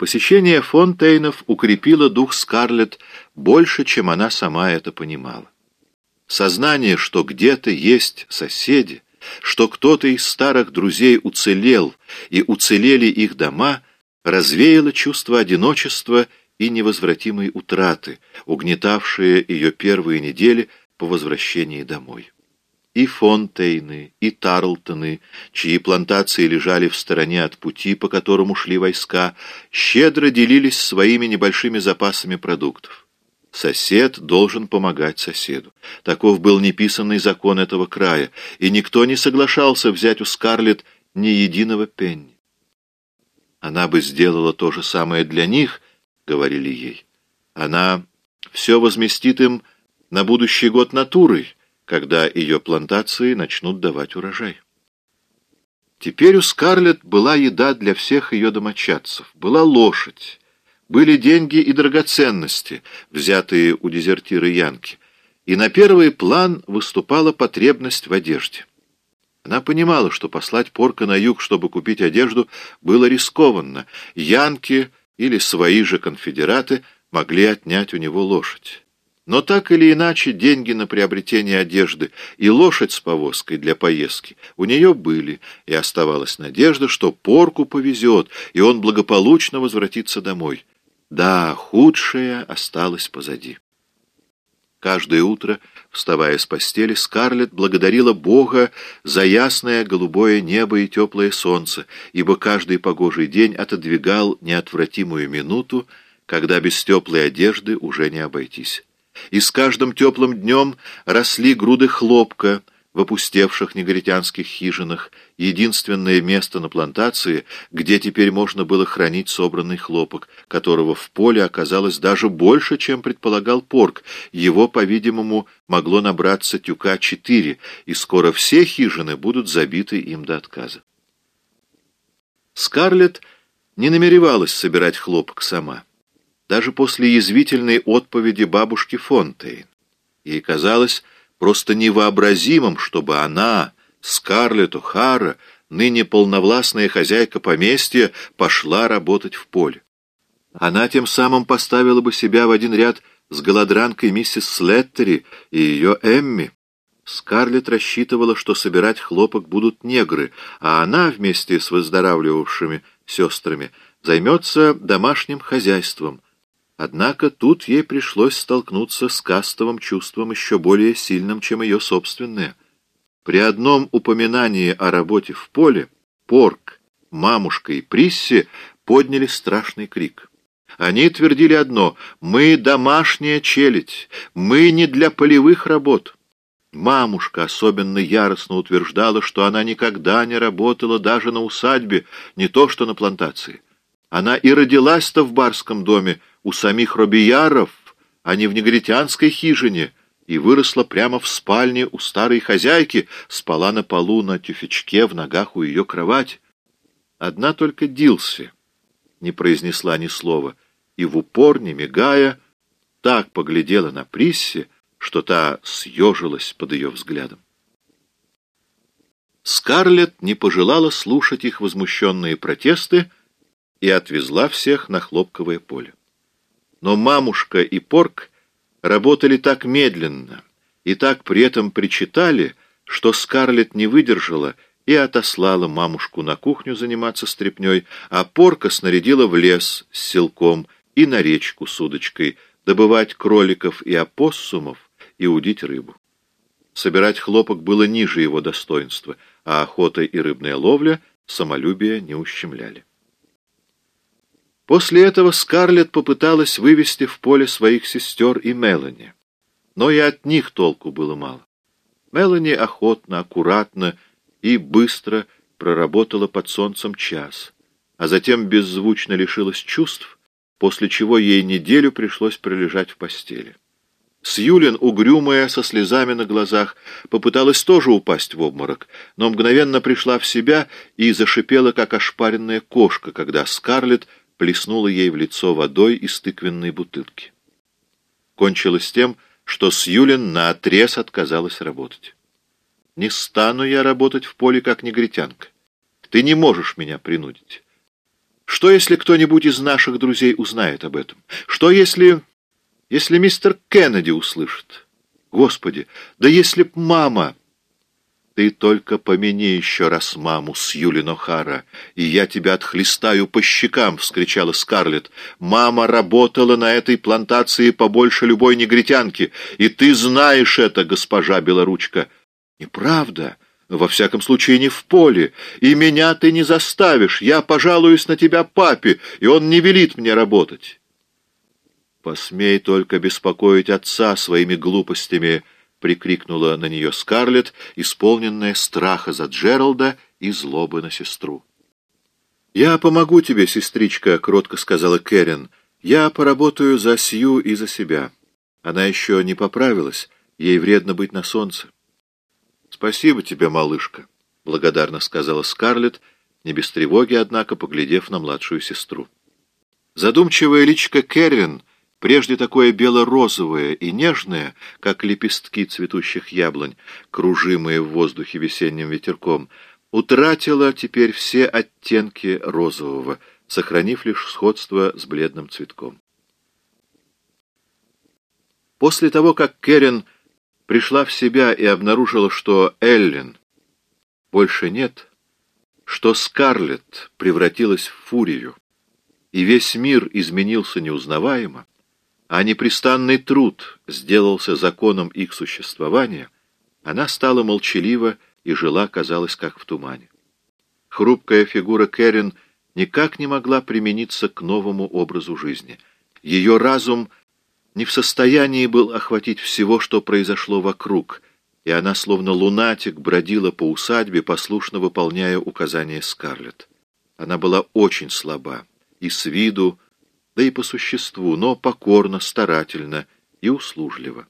Посещение Фонтейнов укрепило дух Скарлетт больше, чем она сама это понимала. Сознание, что где-то есть соседи, что кто-то из старых друзей уцелел, и уцелели их дома, развеяло чувство одиночества и невозвратимой утраты, угнетавшие ее первые недели по возвращении домой и Фонтейны, и Тарлтоны, чьи плантации лежали в стороне от пути, по которому шли войска, щедро делились своими небольшими запасами продуктов. Сосед должен помогать соседу. Таков был неписанный закон этого края, и никто не соглашался взять у Скарлетт ни единого пенни. Она бы сделала то же самое для них, — говорили ей. Она все возместит им на будущий год натурой, когда ее плантации начнут давать урожай. Теперь у Скарлетт была еда для всех ее домочадцев, была лошадь, были деньги и драгоценности, взятые у дезертира Янки, и на первый план выступала потребность в одежде. Она понимала, что послать порка на юг, чтобы купить одежду, было рискованно. Янки или свои же конфедераты могли отнять у него лошадь. Но так или иначе деньги на приобретение одежды и лошадь с повозкой для поездки у нее были, и оставалась надежда, что порку повезет, и он благополучно возвратится домой. Да, худшее осталось позади. Каждое утро, вставая с постели, Скарлетт благодарила Бога за ясное голубое небо и теплое солнце, ибо каждый погожий день отодвигал неотвратимую минуту, когда без теплой одежды уже не обойтись и с каждым теплым днем росли груды хлопка в опустевших негритянских хижинах, единственное место на плантации, где теперь можно было хранить собранный хлопок, которого в поле оказалось даже больше, чем предполагал Порк. Его, по-видимому, могло набраться тюка четыре, и скоро все хижины будут забиты им до отказа. Скарлетт не намеревалась собирать хлопок сама даже после язвительной отповеди бабушки Фонтейн. Ей казалось просто невообразимым, чтобы она, Скарлетт О'Хара, ныне полновластная хозяйка поместья, пошла работать в поле. Она тем самым поставила бы себя в один ряд с голодранкой миссис Слеттери и ее Эмми. Скарлетт рассчитывала, что собирать хлопок будут негры, а она вместе с выздоравливавшими сестрами займется домашним хозяйством — Однако тут ей пришлось столкнуться с кастовым чувством еще более сильным, чем ее собственное. При одном упоминании о работе в поле Порк, мамушка и Присси подняли страшный крик. Они твердили одно — мы домашняя челядь, мы не для полевых работ. Мамушка особенно яростно утверждала, что она никогда не работала даже на усадьбе, не то что на плантации. Она и родилась-то в барском доме, у самих робияров, а не в негритянской хижине, и выросла прямо в спальне у старой хозяйки, спала на полу на тюфячке в ногах у ее кровати. Одна только Дилси не произнесла ни слова, и в упор, не мигая, так поглядела на Присси, что та съежилась под ее взглядом. Скарлетт не пожелала слушать их возмущенные протесты и отвезла всех на хлопковое поле. Но мамушка и Порк работали так медленно и так при этом причитали, что Скарлетт не выдержала и отослала мамушку на кухню заниматься стряпней, а Порка снарядила в лес с селком и на речку с удочкой, добывать кроликов и опоссумов и удить рыбу. Собирать хлопок было ниже его достоинства, а охота и рыбная ловля самолюбие не ущемляли. После этого Скарлетт попыталась вывести в поле своих сестер и Мелани. Но и от них толку было мало. Мелани охотно, аккуратно и быстро проработала под солнцем час, а затем беззвучно лишилась чувств, после чего ей неделю пришлось пролежать в постели. Сьюлин, угрюмая, со слезами на глазах, попыталась тоже упасть в обморок, но мгновенно пришла в себя и зашипела, как ошпаренная кошка, когда Скарлетт плеснула ей в лицо водой из тыквенной бутылки. Кончилось тем, что Сьюлин наотрез отказалась работать. «Не стану я работать в поле, как негритянка. Ты не можешь меня принудить». Что, если кто-нибудь из наших друзей узнает об этом? Что, если... если мистер Кеннеди услышит? Господи, да если б мама... Ты только помяни еще раз маму, Сьюлин О'Хара, и я тебя отхлестаю по щекам, — вскричала Скарлетт. Мама работала на этой плантации побольше любой негритянки, и ты знаешь это, госпожа Белоручка. Неправда. Во всяком случае, не в поле. И меня ты не заставишь. Я пожалуюсь на тебя папе, и он не велит мне работать. Посмей только беспокоить отца своими глупостями, — прикрикнула на нее Скарлетт, исполненная страха за Джералда и злобы на сестру. «Я помогу тебе, сестричка», — кротко сказала Кэрин. «Я поработаю за Сью и за себя. Она еще не поправилась, ей вредно быть на солнце». «Спасибо тебе, малышка», — благодарно сказала Скарлетт, не без тревоги, однако, поглядев на младшую сестру. Задумчивая личка Кэррин, прежде такое бело-розовое и нежное, как лепестки цветущих яблонь, кружимые в воздухе весенним ветерком, утратила теперь все оттенки розового, сохранив лишь сходство с бледным цветком. После того, как Кэррин пришла в себя и обнаружила, что Эллен больше нет, что Скарлетт превратилась в фурию, и весь мир изменился неузнаваемо, а непрестанный труд сделался законом их существования, она стала молчалива и жила, казалось, как в тумане. Хрупкая фигура Кэрин никак не могла примениться к новому образу жизни. Ее разум — не в состоянии был охватить всего, что произошло вокруг, и она, словно лунатик, бродила по усадьбе, послушно выполняя указания Скарлетт. Она была очень слаба, и с виду, да и по существу, но покорно, старательно и услужливо.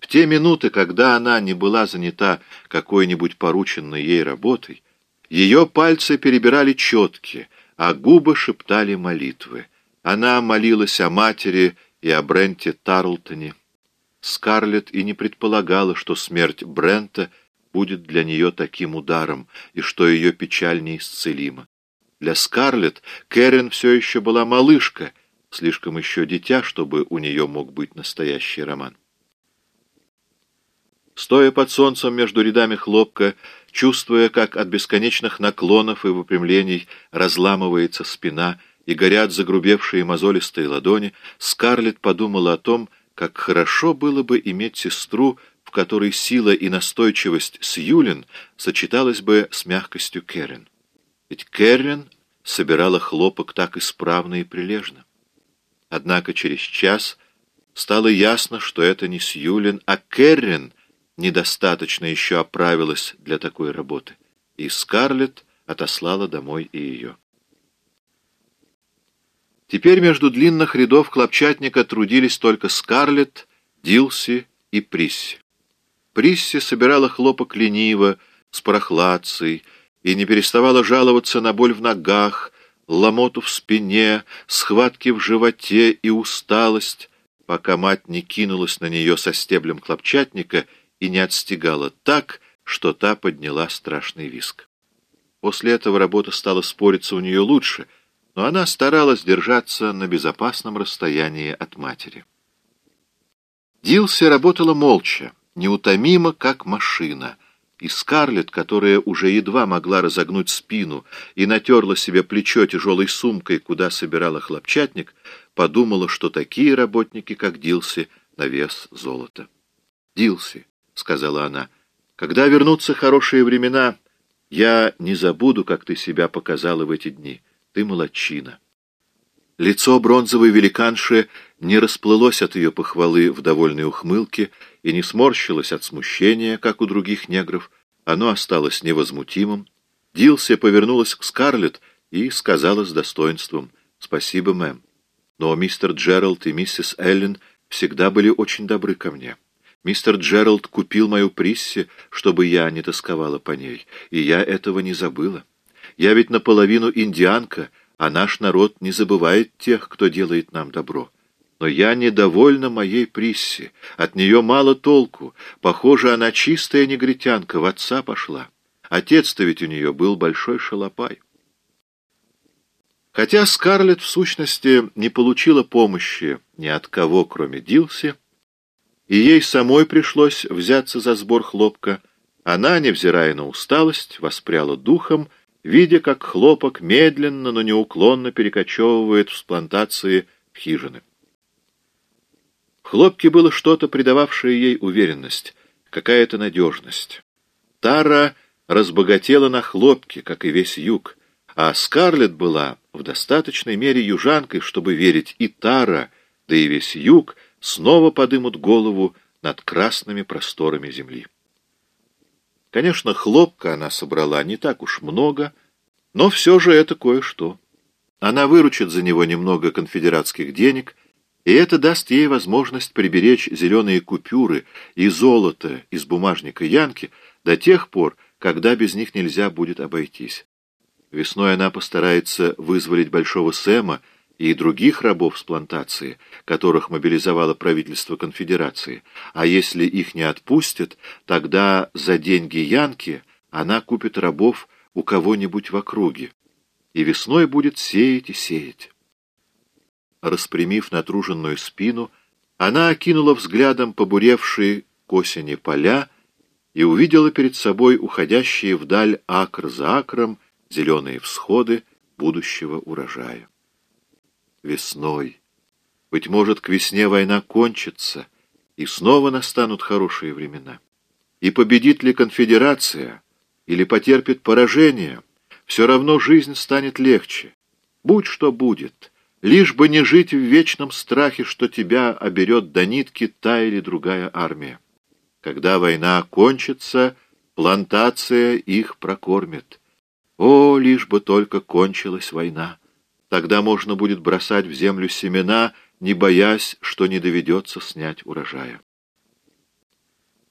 В те минуты, когда она не была занята какой-нибудь порученной ей работой, ее пальцы перебирали четки, а губы шептали молитвы. Она молилась о матери и о Бренте Тарлтоне. Скарлетт и не предполагала, что смерть Брента будет для нее таким ударом, и что ее печаль неисцелима. Для Скарлетт Кэрен все еще была малышка, слишком еще дитя, чтобы у нее мог быть настоящий роман. Стоя под солнцем между рядами хлопка, чувствуя, как от бесконечных наклонов и выпрямлений разламывается спина, и горят загрубевшие мозолистые ладони, Скарлетт подумала о том, как хорошо было бы иметь сестру, в которой сила и настойчивость Сьюлин сочеталась бы с мягкостью Кэррин. Ведь Кэррин собирала хлопок так исправно и прилежно. Однако через час стало ясно, что это не Сьюлин, а Кэррин недостаточно еще оправилась для такой работы, и Скарлетт отослала домой и ее. Теперь между длинных рядов хлопчатника трудились только Скарлетт, Дилси и Присси. Присси собирала хлопок лениво, с прохладцей, и не переставала жаловаться на боль в ногах, ломоту в спине, схватки в животе и усталость, пока мать не кинулась на нее со стеблем хлопчатника и не отстегала так, что та подняла страшный виск. После этого работа стала спориться у нее лучше — но она старалась держаться на безопасном расстоянии от матери. Дилси работала молча, неутомимо, как машина, и Скарлетт, которая уже едва могла разогнуть спину и натерла себе плечо тяжелой сумкой, куда собирала хлопчатник, подумала, что такие работники, как Дилси, на вес золота. «Дилси», — сказала она, — «когда вернутся хорошие времена, я не забуду, как ты себя показала в эти дни». Ты молодчина. Лицо бронзовой великанши не расплылось от ее похвалы в довольной ухмылке и не сморщилось от смущения, как у других негров. Оно осталось невозмутимым. Дилси повернулась к Скарлетт и сказала с достоинством «Спасибо, мэм. Но мистер Джеральд и миссис Эллен всегда были очень добры ко мне. Мистер Джеральд купил мою Присси, чтобы я не тосковала по ней, и я этого не забыла. Я ведь наполовину индианка, а наш народ не забывает тех, кто делает нам добро. Но я недовольна моей Присси. От нее мало толку. Похоже, она чистая негритянка, в отца пошла. Отец-то ведь у нее был большой шалопай. Хотя Скарлетт в сущности не получила помощи ни от кого, кроме Дилси, и ей самой пришлось взяться за сбор хлопка, она, невзирая на усталость, воспряла духом, видя, как хлопок медленно, но неуклонно перекочевывает в плантации в хижины. В хлопке было что-то, придававшее ей уверенность, какая-то надежность. Тара разбогатела на хлопке, как и весь юг, а Скарлетт была в достаточной мере южанкой, чтобы верить и Тара, да и весь юг снова подымут голову над красными просторами земли. Конечно, хлопка она собрала не так уж много, но все же это кое-что. Она выручит за него немного конфедератских денег, и это даст ей возможность приберечь зеленые купюры и золото из бумажника Янки до тех пор, когда без них нельзя будет обойтись. Весной она постарается вызволить Большого Сэма и других рабов с плантации, которых мобилизовало правительство конфедерации, а если их не отпустят, тогда за деньги Янки она купит рабов у кого-нибудь в округе, и весной будет сеять и сеять. Распрямив натруженную спину, она окинула взглядом побуревшие к осени поля и увидела перед собой уходящие вдаль акр за акром зеленые всходы будущего урожая. Весной. Быть может, к весне война кончится, и снова настанут хорошие времена. И победит ли конфедерация, или потерпит поражение, все равно жизнь станет легче. Будь что будет, лишь бы не жить в вечном страхе, что тебя оберет до нитки та или другая армия. Когда война кончится, плантация их прокормит. О, лишь бы только кончилась война! Тогда можно будет бросать в землю семена, не боясь, что не доведется снять урожая.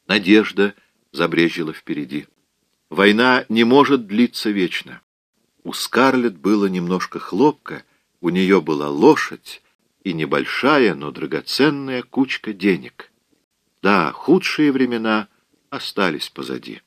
Надежда забрежила впереди. Война не может длиться вечно. У Скарлетт было немножко хлопка, у нее была лошадь и небольшая, но драгоценная кучка денег. Да, худшие времена остались позади.